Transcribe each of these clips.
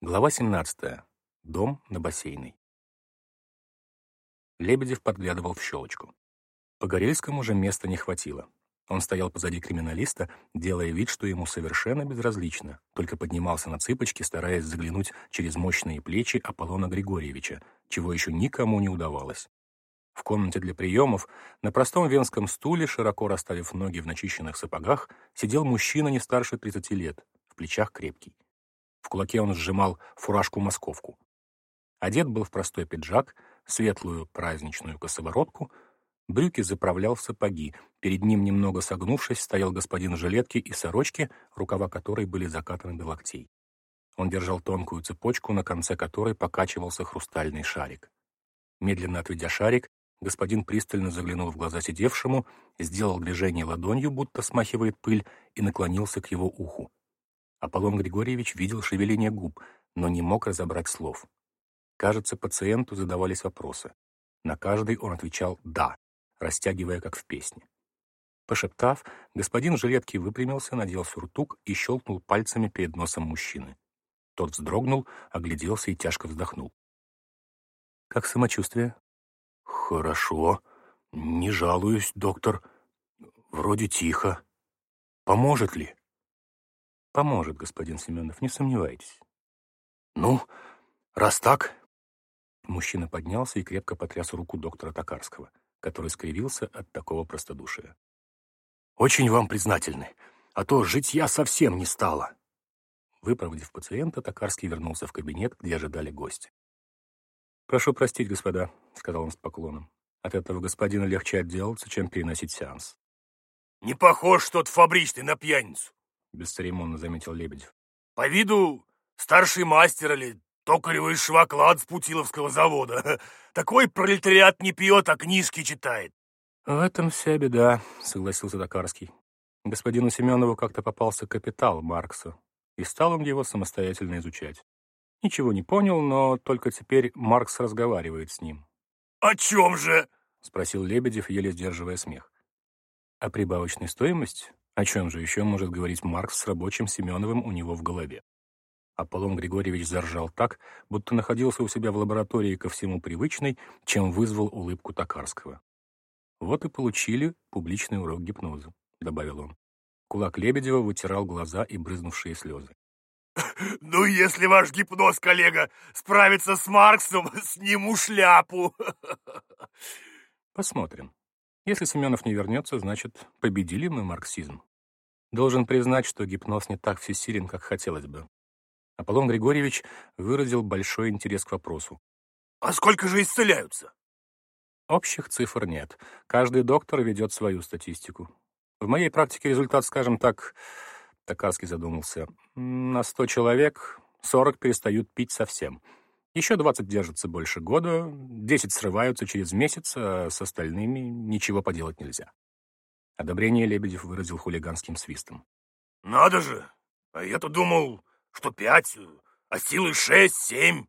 Глава 17. Дом на бассейной. Лебедев подглядывал в щелочку. Погорельскому же места не хватило. Он стоял позади криминалиста, делая вид, что ему совершенно безразлично, только поднимался на цыпочки, стараясь заглянуть через мощные плечи Аполлона Григорьевича, чего еще никому не удавалось. В комнате для приемов на простом венском стуле, широко расставив ноги в начищенных сапогах, сидел мужчина не старше 30 лет, в плечах крепкий. В кулаке он сжимал фуражку-московку. Одет был в простой пиджак, светлую праздничную косоворотку, брюки заправлял в сапоги. Перед ним, немного согнувшись, стоял господин в жилетке и сорочке, рукава которой были закатаны до локтей. Он держал тонкую цепочку, на конце которой покачивался хрустальный шарик. Медленно отведя шарик, господин пристально заглянул в глаза сидевшему, сделал движение ладонью, будто смахивает пыль, и наклонился к его уху. Аполлон Григорьевич видел шевеление губ, но не мог разобрать слов. Кажется, пациенту задавались вопросы. На каждый он отвечал «да», растягивая, как в песне. Пошептав, господин в жилетке выпрямился, надел сюртук и щелкнул пальцами перед носом мужчины. Тот вздрогнул, огляделся и тяжко вздохнул. «Как самочувствие?» «Хорошо. Не жалуюсь, доктор. Вроде тихо. Поможет ли?» Поможет, господин Семенов, не сомневайтесь. Ну, раз так... Мужчина поднялся и крепко потряс руку доктора Токарского, который скривился от такого простодушия. «Очень вам признательны, а то жить я совсем не стала». Выпроводив пациента, Токарский вернулся в кабинет, где ожидали гости. «Прошу простить, господа», — сказал он с поклоном. «От этого господина легче отделаться, чем переносить сеанс». «Не похож тот фабричный на пьяницу», — бесцеремонно заметил Лебедев. «По виду старший мастер или токаревый шваклад с Путиловского завода. Такой пролетариат не пьет, а книжки читает». «В этом вся беда», — согласился Токарский. Господину Семенову как-то попался капитал Маркса, и стал он его самостоятельно изучать. Ничего не понял, но только теперь Маркс разговаривает с ним. «О чем же?» — спросил Лебедев, еле сдерживая смех. «О прибавочной стоимости?» О чем же еще может говорить Маркс с рабочим Семеновым у него в голове? Аполлон Григорьевич заржал так, будто находился у себя в лаборатории ко всему привычной, чем вызвал улыбку Токарского. «Вот и получили публичный урок гипноза», — добавил он. Кулак Лебедева вытирал глаза и брызнувшие слезы. «Ну, если ваш гипноз, коллега, справится с Марксом, сниму шляпу!» «Посмотрим. Если Семенов не вернется, значит, победили мы марксизм». Должен признать, что гипноз не так всесилен, как хотелось бы. Аполлон Григорьевич выразил большой интерес к вопросу. «А сколько же исцеляются?» Общих цифр нет. Каждый доктор ведет свою статистику. В моей практике результат, скажем так, Токарский задумался, на 100 человек 40 перестают пить совсем. Еще 20 держатся больше года, 10 срываются через месяц, а с остальными ничего поделать нельзя. Одобрение Лебедев выразил хулиганским свистом. «Надо же! А я-то думал, что пять, а силы шесть, семь!»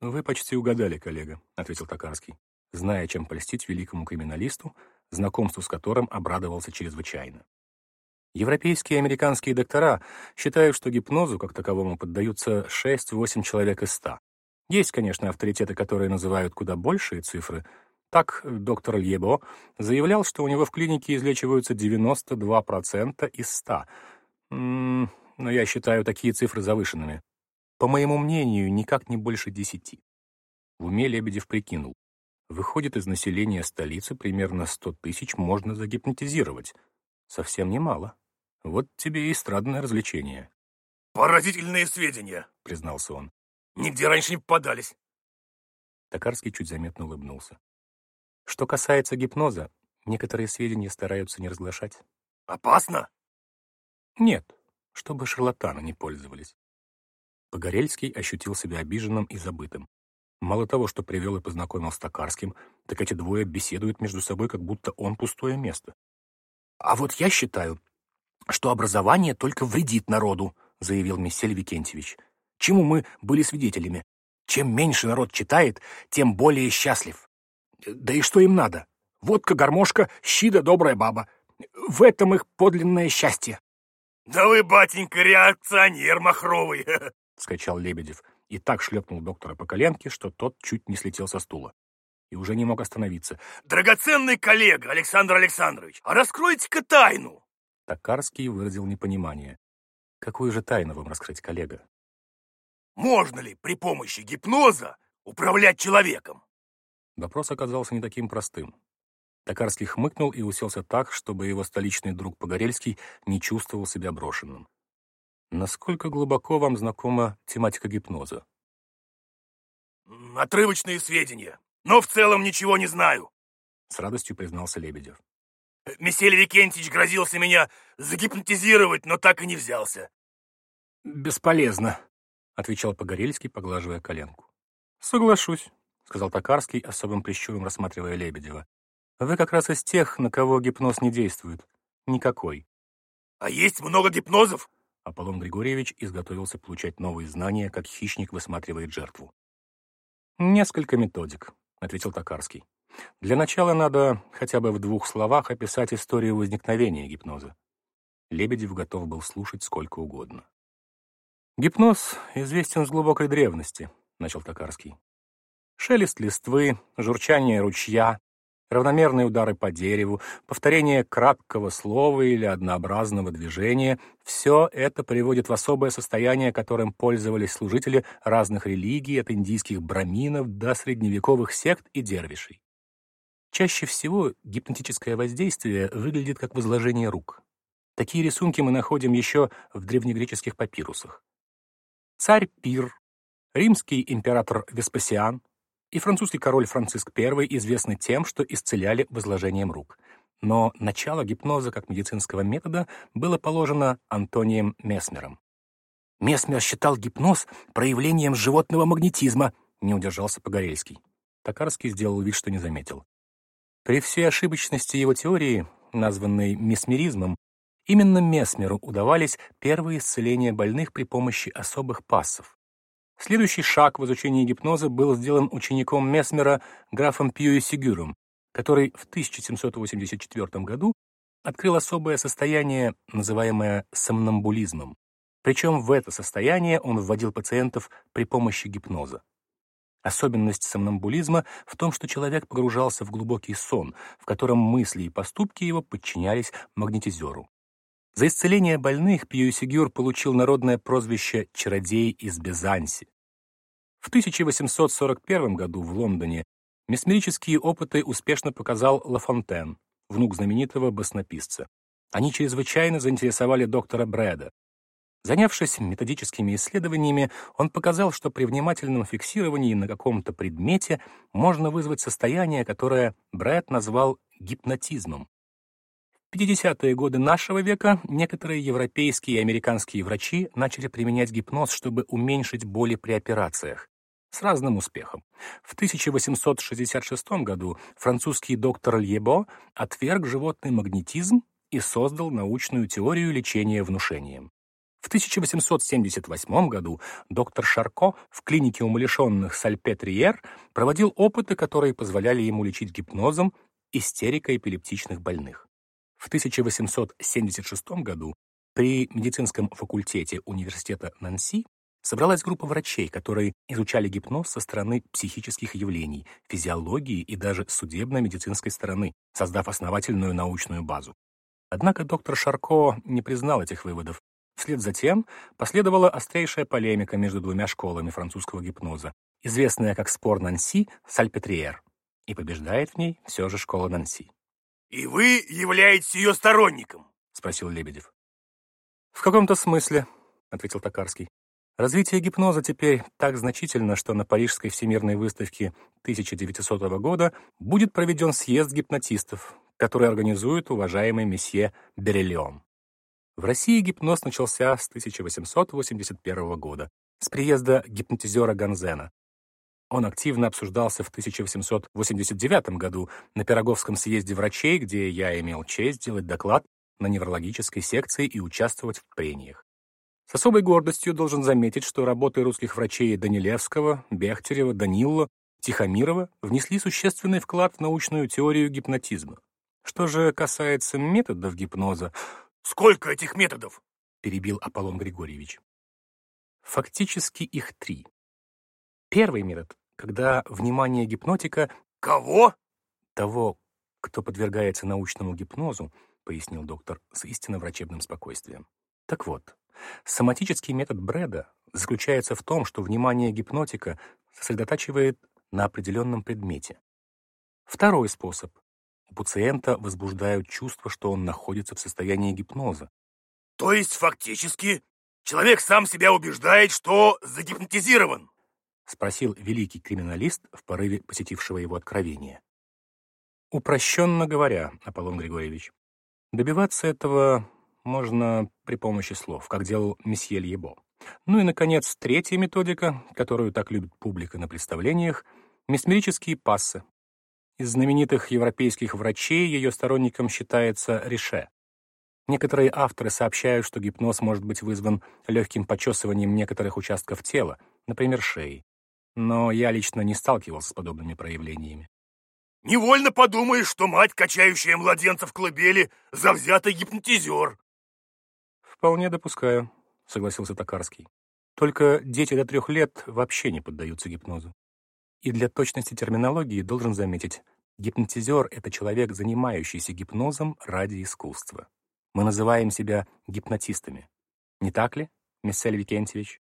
«Вы почти угадали, коллега», — ответил Токарский, зная, чем польстить великому криминалисту, знакомству с которым обрадовался чрезвычайно. Европейские и американские доктора считают, что гипнозу как таковому поддаются 6-8 человек из 100. Есть, конечно, авторитеты, которые называют куда большие цифры — так доктор Льебо заявлял, что у него в клинике излечиваются 92% из 100. М -м, но я считаю такие цифры завышенными. По моему мнению, никак не больше 10. В уме Лебедев прикинул. Выходит, из населения столицы примерно 100 тысяч можно загипнотизировать. Совсем немало. Вот тебе и эстрадное развлечение. «Поразительные сведения», — признался он. «Нигде раньше не попадались». Токарский чуть заметно улыбнулся. Что касается гипноза, некоторые сведения стараются не разглашать. Опасно? Нет, чтобы шарлатаны не пользовались. Погорельский ощутил себя обиженным и забытым. Мало того, что привел и познакомил с Токарским, так эти двое беседуют между собой, как будто он пустое место. «А вот я считаю, что образование только вредит народу», заявил Мессель Викентьевич. «Чему мы были свидетелями? Чем меньше народ читает, тем более счастлив. Да и что им надо? Водка, гармошка, щи да добрая баба. В этом их подлинное счастье. Да вы, батенька, реакционер махровый. — вскричал Лебедев и так шлепнул доктора по коленке, что тот чуть не слетел со стула и уже не мог остановиться. «Драгоценный коллега, Александр Александрович, а раскройте-ка тайну!» Токарский выразил непонимание. «Какую же тайну вам раскрыть, коллега?» «Можно ли при помощи гипноза управлять человеком?» Вопрос оказался не таким простым. Токарский хмыкнул и уселся так, чтобы его столичный друг Погорельский не чувствовал себя брошенным. Насколько глубоко вам знакома тематика гипноза? Отрывочные сведения, но в целом ничего не знаю. С радостью признался Лебедев. Месель Викентьевич грозился меня загипнотизировать, но так и не взялся. «Бесполезно», — отвечал Погорельский, поглаживая коленку. «Соглашусь», — сказал Токарский, особым прищуром рассматривая Лебедева. «Вы как раз из тех, на кого гипноз не действует. Никакой». «А есть много гипнозов?» Аполлон Григорьевич изготовился получать новые знания, как хищник высматривает жертву. «Несколько методик», — ответил Токарский. «Для начала надо хотя бы в двух словах описать историю возникновения гипноза». Лебедев готов был слушать сколько угодно. «Гипноз известен с глубокой древности», — начал Токарский. «Шелест листвы, журчание ручья, равномерные удары по дереву, повторение краткого слова или однообразного движения — все это приводит в особое состояние, которым пользовались служители разных религий, от индийских браминов до средневековых сект и дервишей. Чаще всего гипнотическое воздействие выглядит как возложение рук. Такие рисунки мы находим еще в древнегреческих папирусах. Царь Пир, римский император Веспасиан, и французский король Франциск I известны тем, что исцеляли возложением рук. Но начало гипноза как медицинского метода было положено Антонием Месмером. «Месмер считал гипноз проявлением животного магнетизма», — не удержался Погорельский. Токарский сделал вид, что не заметил. При всей ошибочности его теории, названной месмеризмом, именно Месмеру удавались первые исцеления больных при помощи особых пассов. Следующий шаг в изучении гипноза был сделан учеником Месмера графом Пьюи Сигюром, который в 1784 году открыл особое состояние, называемое сомнамбулизмом. Причем в это состояние он вводил пациентов при помощи гипноза. Особенность сомнамбулизма в том, что человек погружался в глубокий сон, в котором мысли и поступки его подчинялись магнетизеру. За исцеление больных Пьюсигюр получил народное прозвище «чародей из Бизанси». В 1841 году в Лондоне месмерические опыты успешно показал Лафонтен, внук знаменитого баснописца. Они чрезвычайно заинтересовали доктора Брэда. Занявшись методическими исследованиями, он показал, что при внимательном фиксировании на каком-то предмете можно вызвать состояние, которое Брэд назвал гипнотизмом. В 50-е годы нашего века некоторые европейские и американские врачи начали применять гипноз, чтобы уменьшить боли при операциях с разным успехом. В 1866 году французский доктор Льебо отверг животный магнетизм и создал научную теорию лечения внушением. В 1878 году доктор Шарко в клинике умалишенных Сальпетриер проводил опыты, которые позволяли ему лечить гипнозом истерико-эпилептичных больных. В 1876 году при медицинском факультете университета Нанси собралась группа врачей, которые изучали гипноз со стороны психических явлений, физиологии и даже судебно-медицинской стороны, создав основательную научную базу. Однако доктор Шарко не признал этих выводов. Вслед за тем последовала острейшая полемика между двумя школами французского гипноза, известная как спор Нанси Сальпетриер, и побеждает в ней все же школа Нанси. «И вы являетесь ее сторонником?» — спросил Лебедев. «В каком-то смысле», — ответил Токарский. Развитие гипноза теперь так значительно, что на Парижской всемирной выставке 1900 года будет проведен съезд гипнотистов, который организует уважаемый месье Бериллион. В России гипноз начался с 1881 года, с приезда гипнотизера Ганзена. Он активно обсуждался в 1889 году на Пироговском съезде врачей, где я имел честь делать доклад на неврологической секции и участвовать в прениях. С особой гордостью должен заметить, что работы русских врачей Данилевского, Бехтерева, Данилова, Тихомирова внесли существенный вклад в научную теорию гипнотизма. Что же касается методов гипноза... «Сколько этих методов?» — перебил Аполлон Григорьевич. Фактически их три. Первый метод, когда внимание гипнотика Кого? того, кто подвергается научному гипнозу, пояснил доктор с истинно врачебным спокойствием. Так вот, соматический метод Брэда заключается в том, что внимание гипнотика сосредотачивает на определенном предмете. Второй способ. У пациента возбуждают чувство, что он находится в состоянии гипноза. То есть, фактически, человек сам себя убеждает, что загипнотизирован. Спросил великий криминалист в порыве посетившего его откровения. Упрощенно говоря, Аполлон Григорьевич, добиваться этого можно при помощи слов, как делал месье Льебо. Ну и, наконец, третья методика, которую так любит публика на представлениях — месмерические пассы. Из знаменитых европейских врачей ее сторонником считается Рише. Некоторые авторы сообщают, что гипноз может быть вызван легким почесыванием некоторых участков тела, например, шеи. Но я лично не сталкивался с подобными проявлениями. Невольно подумаешь, что мать, качающая младенца в колыбели, завзятый гипнотизер. «Вполне допускаю», — согласился Токарский. «Только дети до трех лет вообще не поддаются гипнозу. И для точности терминологии должен заметить, гипнотизер — это человек, занимающийся гипнозом ради искусства. Мы называем себя гипнотистами. Не так ли, Мессель Викентьевич?»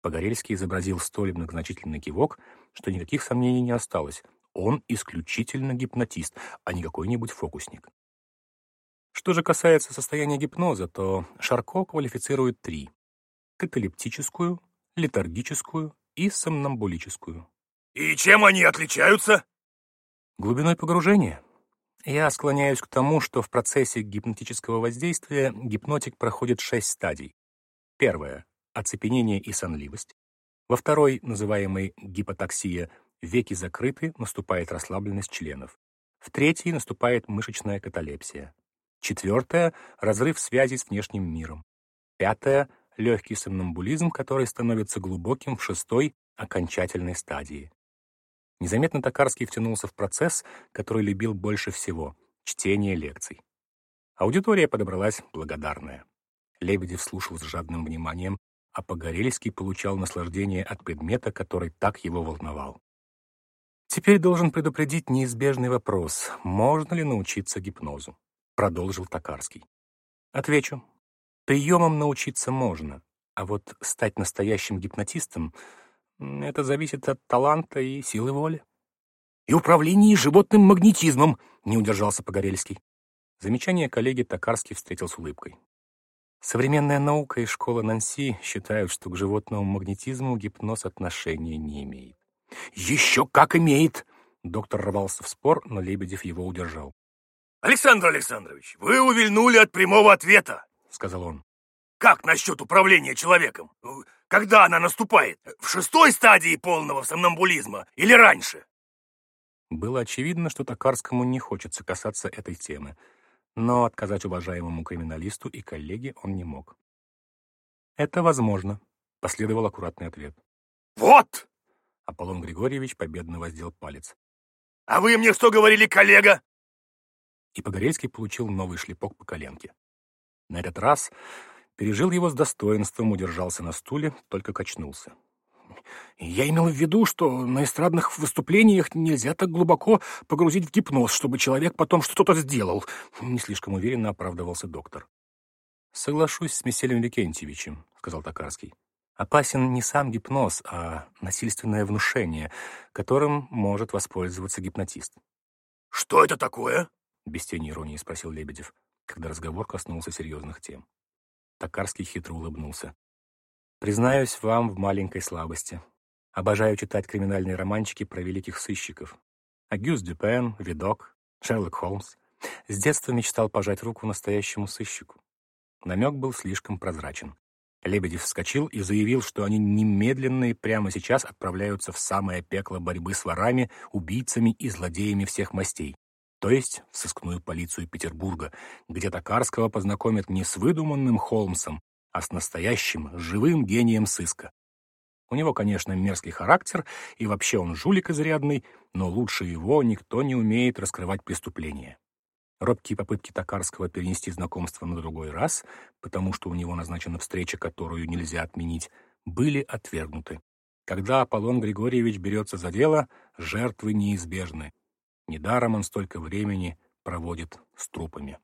Погорельский изобразил столь многозначительный кивок, что никаких сомнений не осталось. Он исключительно гипнотист, а не какой-нибудь фокусник. Что же касается состояния гипноза, то Шарко квалифицирует три — каталептическую, летаргическую и сомнамбулическую. И чем они отличаются? Глубиной погружения. Я склоняюсь к тому, что в процессе гипнотического воздействия гипнотик проходит шесть стадий. Первая — оцепенение и сонливость. Во второй, называемой гипотаксия, веки закрыты, наступает расслабленность членов. В третьей наступает мышечная каталепсия. Четвертое — разрыв связи с внешним миром. Пятое — легкий сомнамбулизм, который становится глубоким в шестой, окончательной стадии. Незаметно Токарский втянулся в процесс, который любил больше всего — чтение лекций. Аудитория подобралась благодарная. Лебедев слушал с жадным вниманием, а Погорельский получал наслаждение от предмета, который так его волновал. Теперь должен предупредить неизбежный вопрос, можно ли научиться гипнозу продолжил Токарский. Отвечу. Приемам научиться можно, а вот стать настоящим гипнотистом — это зависит от таланта и силы воли. И управления животным магнетизмом, не удержался Погорельский. Замечание коллеги Токарский встретил с улыбкой. Современная наука и школа Нанси считают, что к животному магнетизму гипноз отношения не имеет. «Еще как имеет!» Доктор рвался в спор, но Лебедев его удержал. «Александр Александрович, вы увильнули от прямого ответа», — сказал он. «Как насчет управления человеком? Когда она наступает? В шестой стадии полного сомнамбулизма или раньше?» Было очевидно, что Токарскому не хочется касаться этой темы, но отказать уважаемому криминалисту и коллеге он не мог. «Это возможно», — последовал аккуратный ответ. «Вот!» — Аполлон Григорьевич победно воздел палец. «А вы мне что говорили, коллега?» и Погорельский получил новый шлепок по коленке. На этот раз пережил его с достоинством, удержался на стуле, только качнулся. Я имел в виду, что на эстрадных выступлениях нельзя так глубоко погрузить в гипноз, чтобы человек потом что-то сделал. Не слишком уверенно оправдывался доктор. «Соглашусь с Меселем Викентьевичем», — сказал Токарский. «Опасен не сам гипноз, а насильственное внушение, которым может воспользоваться гипнотист». «Что это такое?» Без тени иронии спросил Лебедев, когда разговор коснулся серьезных тем. Токарский хитро улыбнулся. «Признаюсь вам в маленькой слабости. Обожаю читать криминальные романчики про великих сыщиков. Агюст Дюпен, Видок, Шерлок Холмс. С детства мечтал пожать руку настоящему сыщику. Намек был слишком прозрачен. Лебедев вскочил и заявил, что они немедленно и прямо сейчас отправляются в самое пекло борьбы с ворами, убийцами и злодеями всех мастей то есть в сыскную полицию Петербурга, где Токарского познакомят не с выдуманным Холмсом, а с настоящим, живым гением сыска. У него, конечно, мерзкий характер, и вообще он жулик изрядный, но лучше его никто не умеет раскрывать преступления. Робкие попытки Токарского перенести знакомство на другой раз, потому что у него назначена встреча, которую нельзя отменить, были отвергнуты. Когда Аполлон Григорьевич берется за дело, жертвы неизбежны. Недаром он столько времени проводит с трупами.